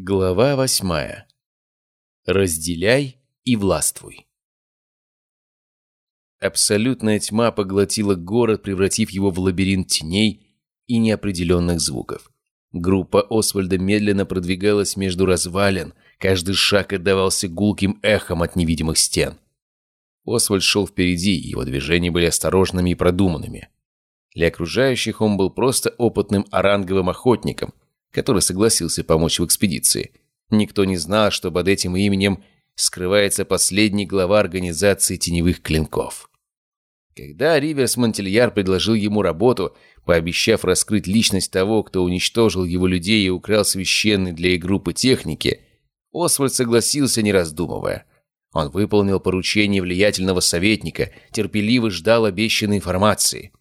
Глава восьмая. Разделяй и властвуй. Абсолютная тьма поглотила город, превратив его в лабиринт теней и неопределенных звуков. Группа Освальда медленно продвигалась между развалин, каждый шаг отдавался гулким эхом от невидимых стен. Освальд шел впереди, его движения были осторожными и продуманными. Для окружающих он был просто опытным оранговым охотником – который согласился помочь в экспедиции. Никто не знал, что под этим именем скрывается последний глава организации теневых клинков. Когда Риверс Монтельяр предложил ему работу, пообещав раскрыть личность того, кто уничтожил его людей и украл священный для их группы техники, Освальд согласился, не раздумывая. Он выполнил поручение влиятельного советника, терпеливо ждал обещанной информации.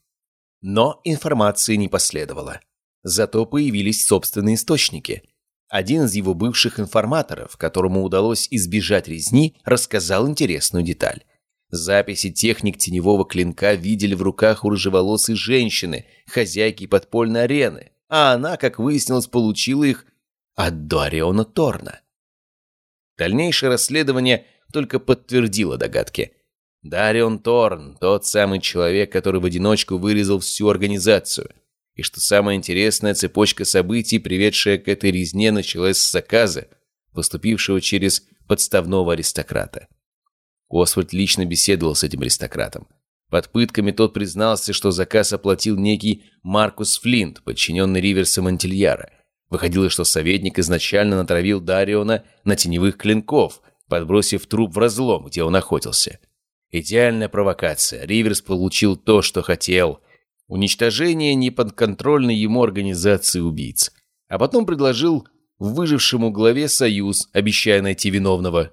Но информации не последовало. Зато появились собственные источники. Один из его бывших информаторов, которому удалось избежать резни, рассказал интересную деталь. Записи техник теневого клинка видели в руках у рыжеволосой женщины, хозяйки подпольной арены, а она, как выяснилось, получила их от Дориона Торна. Дальнейшее расследование только подтвердило догадки. Дарион Торн – тот самый человек, который в одиночку вырезал всю организацию – и что самое интересное, цепочка событий, приведшая к этой резне, началась с заказа, поступившего через подставного аристократа. Освальд лично беседовал с этим аристократом. Под пытками тот признался, что заказ оплатил некий Маркус Флинт, подчиненный Риверса Монтильяра. Выходило, что советник изначально натравил Дариона на теневых клинков, подбросив труп в разлом, где он охотился. Идеальная провокация. Риверс получил то, что хотел – уничтожение неподконтрольной ему организации убийц. А потом предложил выжившему главе союз, обещая найти виновного.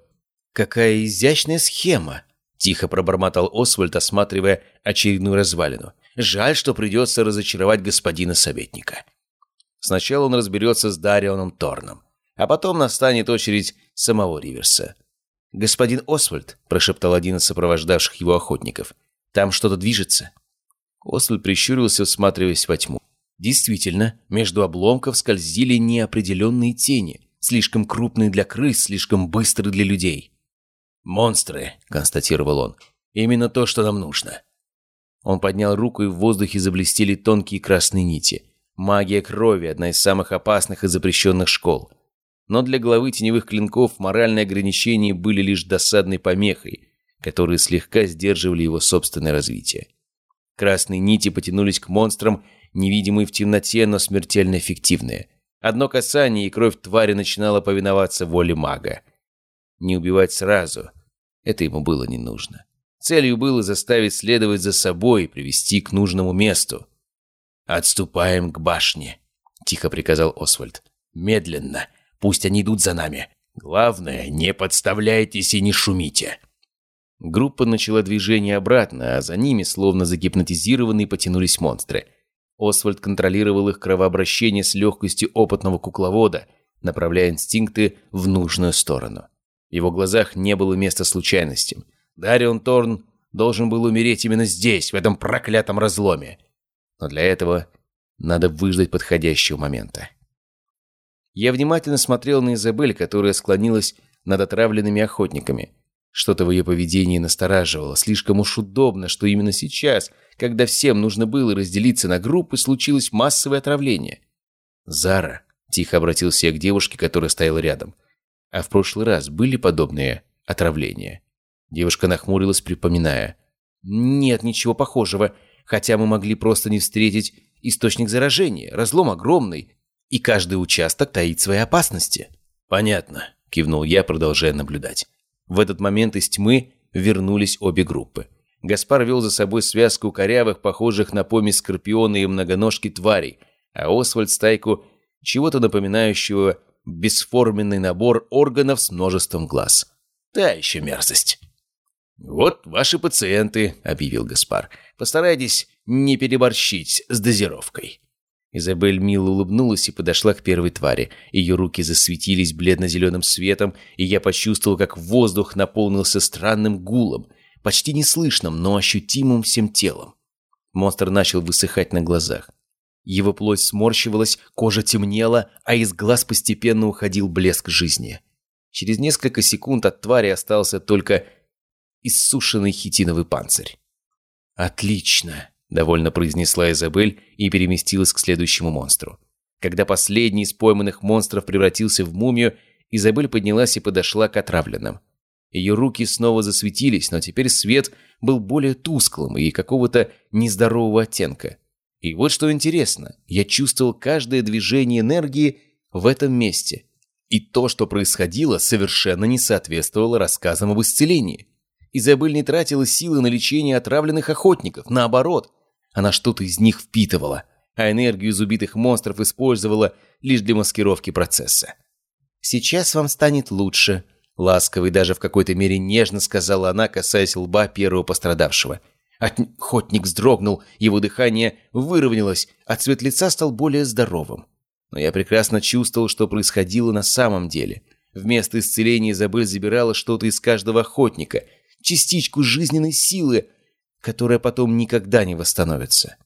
«Какая изящная схема!» – тихо пробормотал Освальд, осматривая очередную развалину. «Жаль, что придется разочаровать господина советника». Сначала он разберется с Дарионом Торном, а потом настанет очередь самого Риверса. «Господин Освальд», – прошептал один из сопровождавших его охотников, – «там что-то движется». Освальд прищурился, всматриваясь во тьму. Действительно, между обломков скользили неопределенные тени, слишком крупные для крыс, слишком быстрые для людей. «Монстры», — констатировал он, — «именно то, что нам нужно». Он поднял руку, и в воздухе заблестели тонкие красные нити. Магия крови – одна из самых опасных и запрещенных школ. Но для главы теневых клинков моральные ограничения были лишь досадной помехой, которые слегка сдерживали его собственное развитие. Красные нити потянулись к монстрам, невидимые в темноте, но смертельно эффективные. Одно касание, и кровь твари начинала повиноваться воле мага. Не убивать сразу. Это ему было не нужно. Целью было заставить следовать за собой и привести к нужному месту. «Отступаем к башне», — тихо приказал Освальд. «Медленно. Пусть они идут за нами. Главное, не подставляйтесь и не шумите». Группа начала движение обратно, а за ними, словно загипнотизированные, потянулись монстры. Освальд контролировал их кровообращение с легкостью опытного кукловода, направляя инстинкты в нужную сторону. В его глазах не было места случайностям. Дарион Торн должен был умереть именно здесь, в этом проклятом разломе. Но для этого надо выждать подходящего момента. Я внимательно смотрел на Изабель, которая склонилась над отравленными охотниками – что-то в ее поведении настораживало. Слишком уж удобно, что именно сейчас, когда всем нужно было разделиться на группы, случилось массовое отравление. «Зара», — тихо обратился я к девушке, которая стояла рядом. «А в прошлый раз были подобные отравления?» Девушка нахмурилась, припоминая. «Нет, ничего похожего. Хотя мы могли просто не встретить источник заражения. Разлом огромный, и каждый участок таит свои опасности». «Понятно», — кивнул я, продолжая наблюдать. В этот момент из тьмы вернулись обе группы. Гаспар вел за собой связку корявых, похожих на помесь скорпиона и многоножки тварей, а Освальд стайку чего-то напоминающего бесформенный набор органов с множеством глаз. Та еще мерзость. «Вот ваши пациенты», — объявил Гаспар. «Постарайтесь не переборщить с дозировкой». Изабель мило улыбнулась и подошла к первой твари. Ее руки засветились бледно-зеленым светом, и я почувствовал, как воздух наполнился странным гулом, почти неслышным, но ощутимым всем телом. Монстр начал высыхать на глазах. Его плоть сморщивалась, кожа темнела, а из глаз постепенно уходил блеск жизни. Через несколько секунд от твари остался только иссушенный хитиновый панцирь. «Отлично!» – довольно произнесла Изабель и переместилась к следующему монстру. Когда последний из пойманных монстров превратился в мумию, Изабель поднялась и подошла к отравленным. Ее руки снова засветились, но теперь свет был более тусклым и какого-то нездорового оттенка. И вот что интересно, я чувствовал каждое движение энергии в этом месте. И то, что происходило, совершенно не соответствовало рассказам об исцелении. Изабель не тратила силы на лечение отравленных охотников, наоборот, она что-то из них впитывала, а энергию из убитых монстров использовала лишь для маскировки процесса. «Сейчас вам станет лучше», Ласково и даже в какой-то мере нежно сказала она, касаясь лба первого пострадавшего. Охотник вздрогнул, его дыхание выровнялось, а цвет лица стал более здоровым. Но я прекрасно чувствовал, что происходило на самом деле. Вместо исцеления Изабель забирала что-то из каждого охотника, частичку жизненной силы, которая потом никогда не восстановится.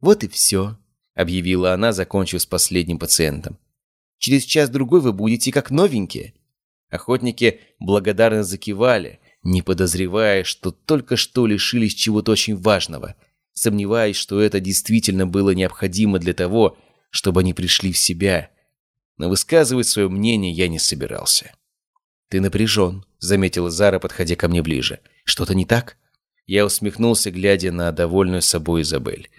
«Вот и все», — объявила она, закончив с последним пациентом. «Через час-другой вы будете как новенькие». Охотники благодарно закивали, не подозревая, что только что лишились чего-то очень важного, сомневаясь, что это действительно было необходимо для того, чтобы они пришли в себя. Но высказывать свое мнение я не собирался. «Ты напряжен», — заметила Зара, подходя ко мне ближе. «Что-то не так?» Я усмехнулся, глядя на довольную собой Изабель.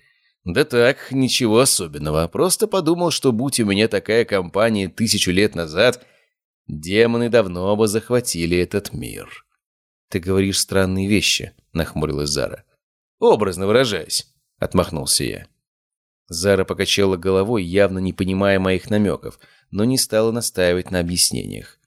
«Да так, ничего особенного. Просто подумал, что будь у меня такая компания тысячу лет назад, Демоны давно бы захватили этот мир. «Ты говоришь странные вещи», — нахмурилась Зара. «Образно выражаясь», — отмахнулся я. Зара покачала головой, явно не понимая моих намеков, но не стала настаивать на объяснениях.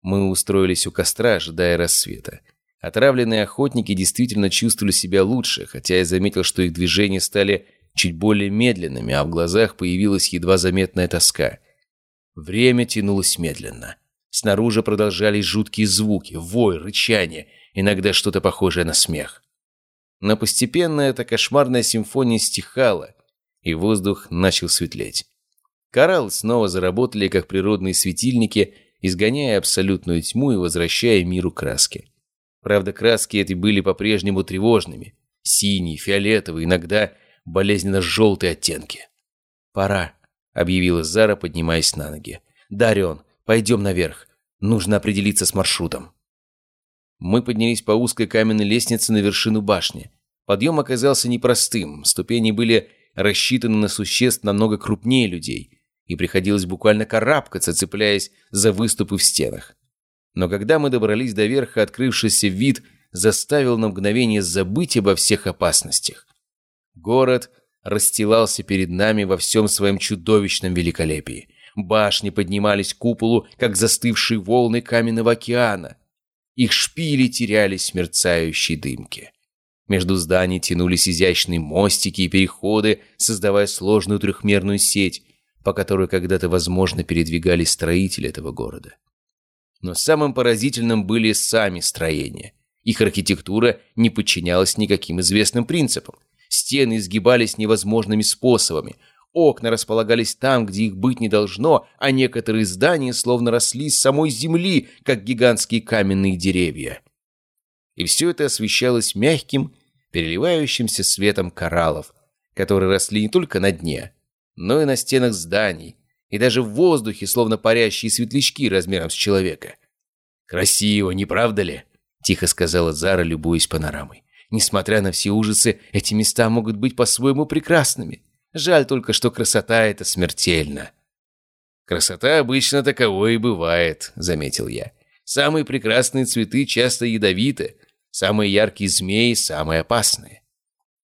Мы устроились у костра, ожидая рассвета. Отравленные охотники действительно чувствовали себя лучше, хотя я заметил, что их движения стали чуть более медленными, а в глазах появилась едва заметная тоска — Время тянулось медленно. Снаружи продолжались жуткие звуки, вой, рычание, иногда что-то похожее на смех. Но постепенно эта кошмарная симфония стихала, и воздух начал светлеть. Кораллы снова заработали, как природные светильники, изгоняя абсолютную тьму и возвращая миру краски. Правда, краски эти были по-прежнему тревожными. Синие, фиолетовые, иногда болезненно-желтые оттенки. «Пора», — объявила Зара, поднимаясь на ноги. «Дарион, пойдем наверх. Нужно определиться с маршрутом». Мы поднялись по узкой каменной лестнице на вершину башни. Подъем оказался непростым, ступени были рассчитаны на существ намного крупнее людей, и приходилось буквально карабкаться, цепляясь за выступы в стенах. Но когда мы добрались до верха, открывшийся вид заставил на мгновение забыть обо всех опасностях. Город расстилался перед нами во всем своем чудовищном великолепии. Башни поднимались к куполу, как застывшие волны каменного океана. Их шпили терялись в мерцающей дымке. Между зданий тянулись изящные мостики и переходы, создавая сложную трехмерную сеть, по которой когда-то, возможно, передвигались строители этого города. Но самым поразительным были сами строения. Их архитектура не подчинялась никаким известным принципам. Стены изгибались невозможными способами. Окна располагались там, где их быть не должно, а некоторые здания словно росли с самой земли, как гигантские каменные деревья. И все это освещалось мягким, переливающимся светом кораллов, которые росли не только на дне, но и на стенах зданий, и даже в воздухе, словно парящие светлячки размером с человека. «Красиво, не правда ли?» — тихо сказала Зара, любуясь панорамой. Несмотря на все ужасы, эти места могут быть по-своему прекрасными. Жаль только, что красота — это смертельно. «Красота обычно таковой и бывает», — заметил я. «Самые прекрасные цветы часто ядовиты, самые яркие змеи — самые опасные».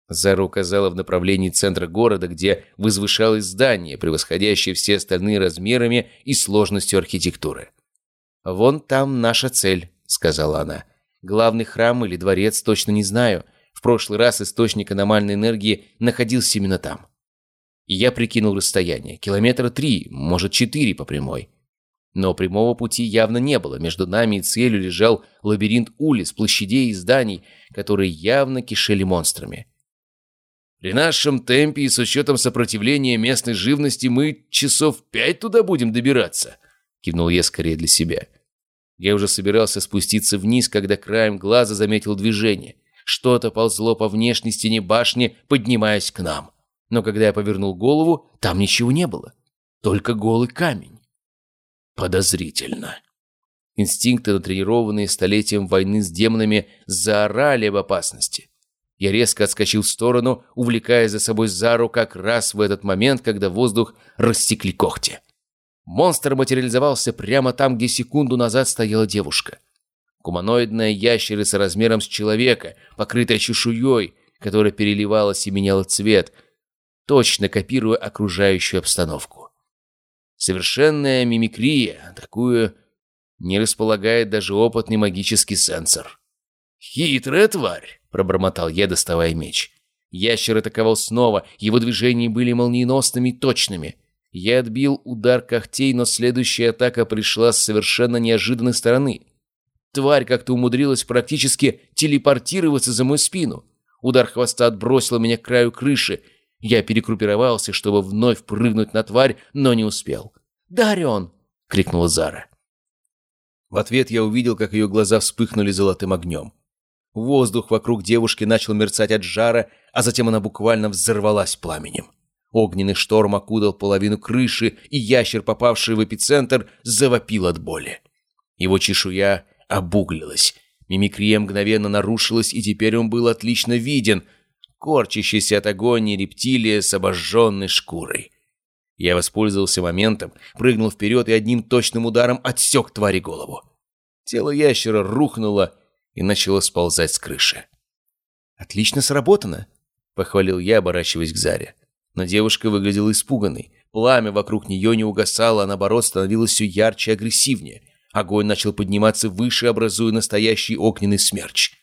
Зара указала в направлении центра города, где возвышалось здание, превосходящее все остальные размерами и сложностью архитектуры. «Вон там наша цель», — сказала она. Главный храм или дворец точно не знаю. В прошлый раз источник аномальной энергии находился именно там. Я прикинул расстояние. Километра три, может четыре по прямой. Но прямого пути явно не было. Между нами и целью лежал лабиринт улиц, площадей и зданий, которые явно кишели монстрами. При нашем темпе и с учетом сопротивления местной живности мы часов пять туда будем добираться», — кивнул я скорее для себя. Я уже собирался спуститься вниз, когда краем глаза заметил движение. Что-то ползло по внешней стене башни, поднимаясь к нам. Но когда я повернул голову, там ничего не было. Только голый камень. Подозрительно. Инстинкты, натренированные столетием войны с демонами, заорали об опасности. Я резко отскочил в сторону, увлекая за собой Зару как раз в этот момент, когда воздух растекли когти. Монстр материализовался прямо там, где секунду назад стояла девушка. Гуманоидная ящерица размером с человека, покрытая чешуей, которая переливалась и меняла цвет, точно копируя окружающую обстановку. Совершенная мимикрия, такую не располагает даже опытный магический сенсор. «Хитрая тварь!» – пробормотал я, доставая меч. Ящер атаковал снова, его движения были молниеносными и точными. Я отбил удар когтей, но следующая атака пришла с совершенно неожиданной стороны. Тварь как-то умудрилась практически телепортироваться за мою спину. Удар хвоста отбросил меня к краю крыши. Я перегруппировался, чтобы вновь прыгнуть на тварь, но не успел. «Дарион!» — крикнула Зара. В ответ я увидел, как ее глаза вспыхнули золотым огнем. Воздух вокруг девушки начал мерцать от жара, а затем она буквально взорвалась пламенем. Огненный шторм окудал половину крыши, и ящер, попавший в эпицентр, завопил от боли. Его чешуя обуглилась. Мимикрия мгновенно нарушилась, и теперь он был отлично виден, корчащийся от агонии рептилия с обожженной шкурой. Я воспользовался моментом, прыгнул вперед и одним точным ударом отсек твари голову. Тело ящера рухнуло и начало сползать с крыши. «Отлично сработано», — похвалил я, оборачиваясь к Заре. Но девушка выглядела испуганной. Пламя вокруг нее не угасало, а наоборот становилось все ярче и агрессивнее. Огонь начал подниматься выше, образуя настоящий огненный смерч.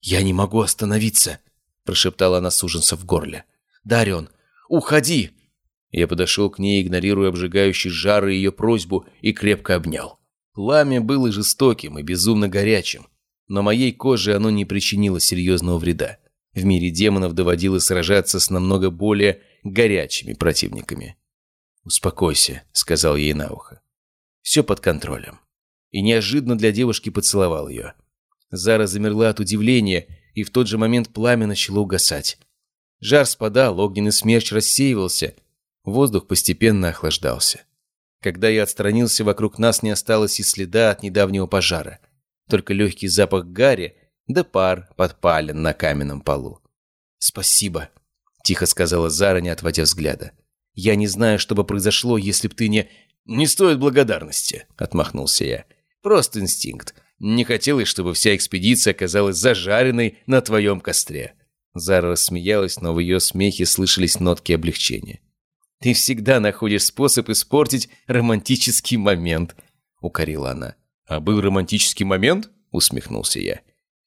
«Я не могу остановиться», — прошептала она с ужасом в горле. «Дарион, уходи!» Я подошел к ней, игнорируя обжигающий жар и ее просьбу, и крепко обнял. Пламя было жестоким и безумно горячим, но моей коже оно не причинило серьезного вреда. В мире демонов доводилось сражаться с намного более горячими противниками. «Успокойся», — сказал ей на ухо. «Все под контролем» и неожиданно для девушки поцеловал ее. Зара замерла от удивления, и в тот же момент пламя начало угасать. Жар спадал, огненный смерч рассеивался, воздух постепенно охлаждался. Когда я отстранился, вокруг нас не осталось и следа от недавнего пожара. Только легкий запах гари да пар подпален на каменном полу. «Спасибо», — тихо сказала Зара, не отводя взгляда. «Я не знаю, что бы произошло, если б ты не...» «Не стоит благодарности», — отмахнулся я. Просто инстинкт. Не хотелось, чтобы вся экспедиция оказалась зажаренной на твоем костре». Зара рассмеялась, но в ее смехе слышались нотки облегчения. «Ты всегда находишь способ испортить романтический момент», — укорила она. «А был романтический момент?» — усмехнулся я.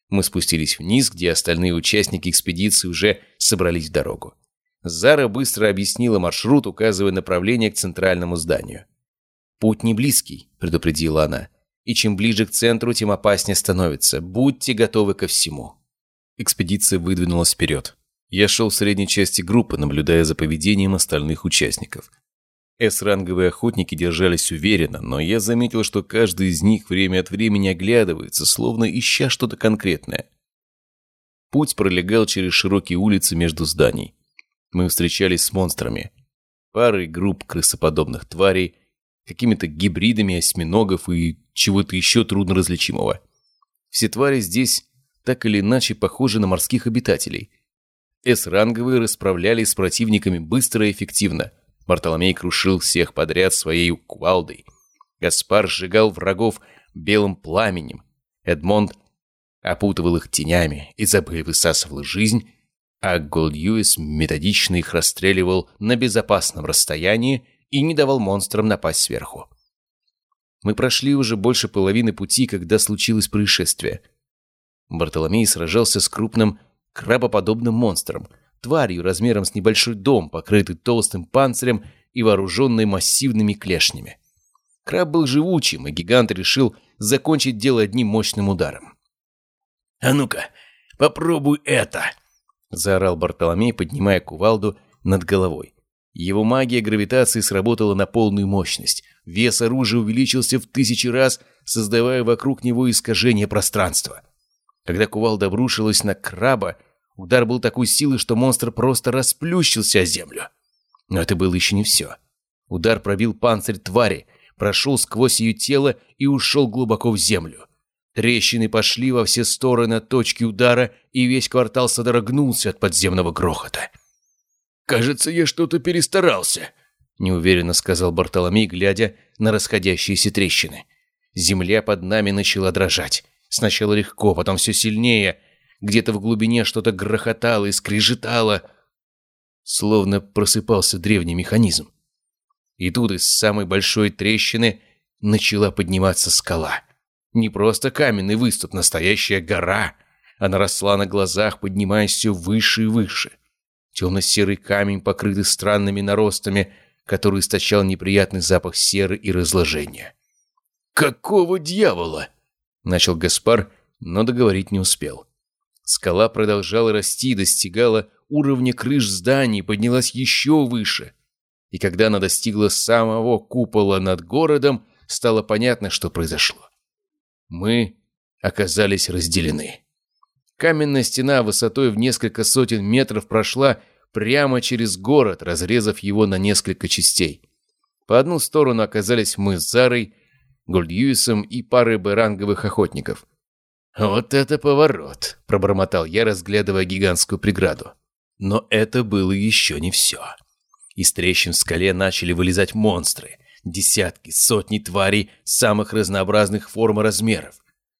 Мы спустились вниз, где остальные участники экспедиции уже собрались в дорогу. Зара быстро объяснила маршрут, указывая направление к центральному зданию. «Путь не близкий», — предупредила она и чем ближе к центру, тем опаснее становится. Будьте готовы ко всему». Экспедиция выдвинулась вперед. Я шел в средней части группы, наблюдая за поведением остальных участников. С-ранговые охотники держались уверенно, но я заметил, что каждый из них время от времени оглядывается, словно ища что-то конкретное. Путь пролегал через широкие улицы между зданий. Мы встречались с монстрами. Парой групп крысоподобных тварей, какими-то гибридами осьминогов и чего-то еще трудноразличимого. Все твари здесь так или иначе похожи на морских обитателей. С-ранговые расправлялись с противниками быстро и эффективно. Бартоломей крушил всех подряд своей кувалдой. Гаспар сжигал врагов белым пламенем. Эдмонд опутывал их тенями. Изабель высасывала жизнь, а Голдьюис методично их расстреливал на безопасном расстоянии и не давал монстрам напасть сверху. Мы прошли уже больше половины пути, когда случилось происшествие. Бартоломей сражался с крупным крабоподобным монстром, тварью размером с небольшой дом, покрытый толстым панцирем и вооруженной массивными клешнями. Краб был живучим, и гигант решил закончить дело одним мощным ударом. «А ну-ка, попробуй это!» — заорал Бартоломей, поднимая кувалду над головой. Его магия гравитации сработала на полную мощность. Вес оружия увеличился в тысячи раз, создавая вокруг него искажение пространства. Когда кувалда обрушилась на краба, удар был такой силы, что монстр просто расплющился о землю. Но это было еще не все. Удар пробил панцирь твари, прошел сквозь ее тело и ушел глубоко в землю. Трещины пошли во все стороны от точки удара, и весь квартал содрогнулся от подземного грохота. «Кажется, я что-то перестарался», — неуверенно сказал Бартоломей, глядя на расходящиеся трещины. Земля под нами начала дрожать. Сначала легко, потом все сильнее. Где-то в глубине что-то грохотало и скрежетало, словно просыпался древний механизм. И тут из самой большой трещины начала подниматься скала. Не просто каменный выступ, настоящая гора. Она росла на глазах, поднимаясь все выше и выше. Темно-серый камень, покрытый странными наростами, который источал неприятный запах серы и разложения. «Какого дьявола?» — начал Гаспар, но договорить не успел. Скала продолжала расти, достигала уровня крыш зданий, поднялась еще выше. И когда она достигла самого купола над городом, стало понятно, что произошло. Мы оказались разделены. Каменная стена высотой в несколько сотен метров прошла прямо через город, разрезав его на несколько частей. По одну сторону оказались мы с Зарой, Гольдьюисом и парой баранговых охотников. «Вот это поворот!» – пробормотал я, разглядывая гигантскую преграду. Но это было еще не все. Из трещин в скале начали вылезать монстры. Десятки, сотни тварей самых разнообразных форм и размеров.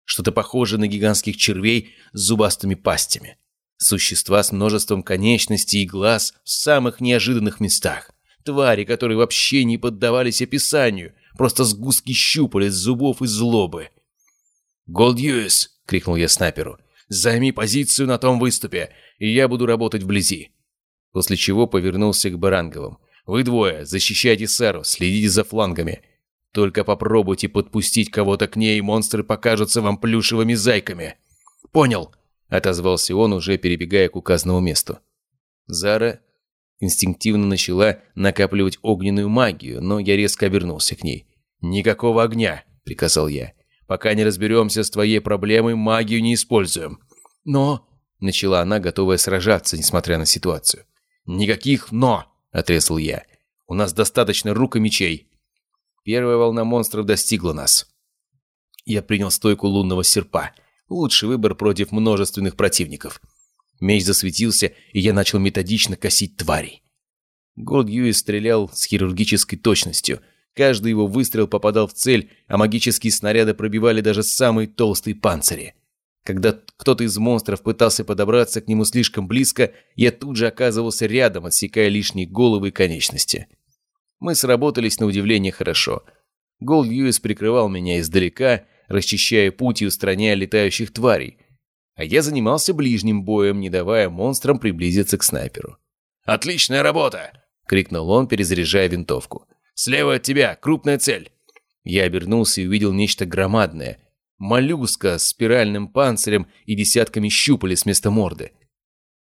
Что-то похожее на гигантских червей с зубастыми пастями. Существа с множеством конечностей и глаз в самых неожиданных местах. Твари, которые вообще не поддавались описанию, просто сгустки щупалец, зубов и злобы. «Голдьюис!» — крикнул я снайперу. «Займи позицию на том выступе, и я буду работать вблизи». После чего повернулся к Баранговым. «Вы двое, защищайте Сару, следите за флангами. Только попробуйте подпустить кого-то к ней, и монстры покажутся вам плюшевыми зайками». «Понял!» отозвался он, уже перебегая к указанному месту. Зара инстинктивно начала накапливать огненную магию, но я резко обернулся к ней. «Никакого огня!» — приказал я. «Пока не разберемся с твоей проблемой, магию не используем». «Но...» — начала она, готовая сражаться, несмотря на ситуацию. «Никаких «но!» — отрезал я. «У нас достаточно рук и мечей». Первая волна монстров достигла нас. Я принял стойку лунного серпа — Лучший выбор против множественных противников. Меч засветился, и я начал методично косить тварей. Голд Юис стрелял с хирургической точностью. Каждый его выстрел попадал в цель, а магические снаряды пробивали даже самые толстые панцири. Когда кто-то из монстров пытался подобраться к нему слишком близко, я тут же оказывался рядом, отсекая лишние головы и конечности. Мы сработались на удивление хорошо. Голд Юис прикрывал меня издалека, расчищая путь и устраняя летающих тварей. А я занимался ближним боем, не давая монстрам приблизиться к снайперу. «Отличная работа!» — крикнул он, перезаряжая винтовку. «Слева от тебя, крупная цель!» Я обернулся и увидел нечто громадное. Моллюска с спиральным панцирем и десятками щупалец вместо морды.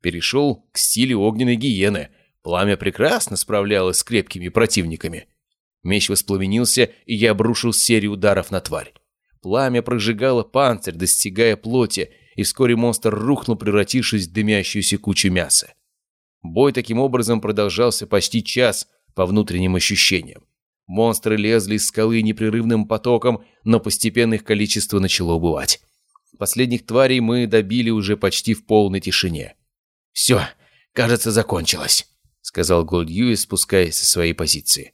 Перешел к стилю огненной гиены. Пламя прекрасно справлялось с крепкими противниками. Меч воспламенился, и я обрушил серию ударов на тварь. Пламя прожигало панцирь, достигая плоти, и вскоре монстр рухнул, превратившись в дымящуюся кучу мяса. Бой таким образом продолжался почти час по внутренним ощущениям. Монстры лезли из скалы непрерывным потоком, но постепенно их количество начало убывать. Последних тварей мы добили уже почти в полной тишине. «Все, кажется, закончилось», — сказал Голд Юис, спускаясь со своей позиции.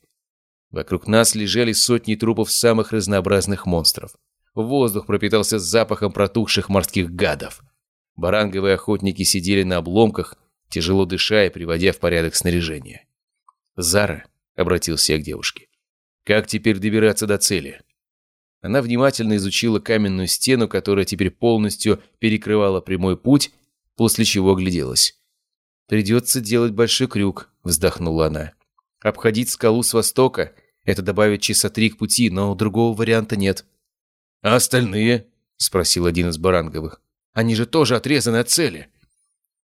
Вокруг нас лежали сотни трупов самых разнообразных монстров. Воздух пропитался запахом протухших морских гадов. Баранговые охотники сидели на обломках, тяжело дыша и приводя в порядок снаряжение. «Зара», — обратился я к девушке, — «как теперь добираться до цели?» Она внимательно изучила каменную стену, которая теперь полностью перекрывала прямой путь, после чего огляделась. «Придется делать большой крюк», — вздохнула она. «Обходить скалу с востока — это добавит часа три к пути, но другого варианта нет». «А остальные?» — спросил один из Баранговых. «Они же тоже отрезаны от цели».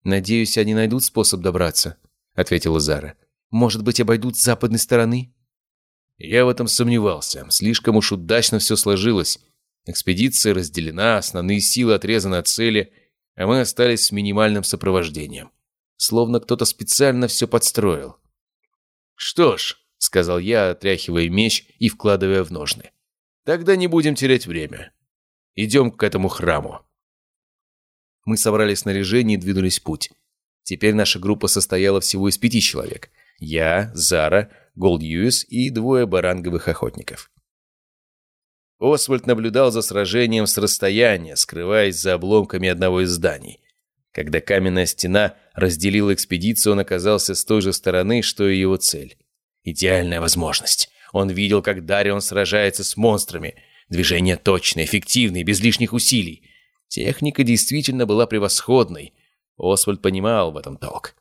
«Надеюсь, они найдут способ добраться», — ответила Зара. «Может быть, обойдут с западной стороны?» Я в этом сомневался. Слишком уж удачно все сложилось. Экспедиция разделена, основные силы отрезаны от цели, а мы остались с минимальным сопровождением. Словно кто-то специально все подстроил. «Что ж», — сказал я, отряхивая меч и вкладывая в ножны. «Тогда не будем терять время. Идем к этому храму». Мы собрали снаряжение и двинулись в путь. Теперь наша группа состояла всего из пяти человек. Я, Зара, Голдьюис и двое баранговых охотников. Освальд наблюдал за сражением с расстояния, скрываясь за обломками одного из зданий. Когда каменная стена разделила экспедицию, он оказался с той же стороны, что и его цель. Идеальная возможность. Он видел, как Дарион сражается с монстрами. Движения точные, эффективные, без лишних усилий. Техника действительно была превосходной. Освальд понимал в этом толк.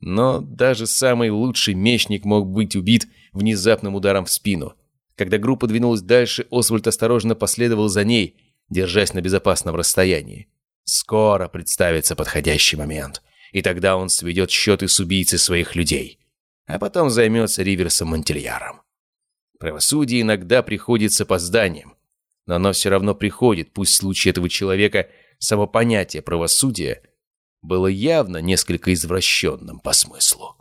Но даже самый лучший мечник мог быть убит внезапным ударом в спину. Когда группа двинулась дальше, Освальд осторожно последовал за ней, держась на безопасном расстоянии. Скоро представится подходящий момент, и тогда он сведет счеты с убийцей своих людей, а потом займется Риверсом Монтельяром. Правосудие иногда приходит с опозданием, но оно все равно приходит, пусть в случае этого человека само понятие правосудия было явно несколько извращенным по смыслу.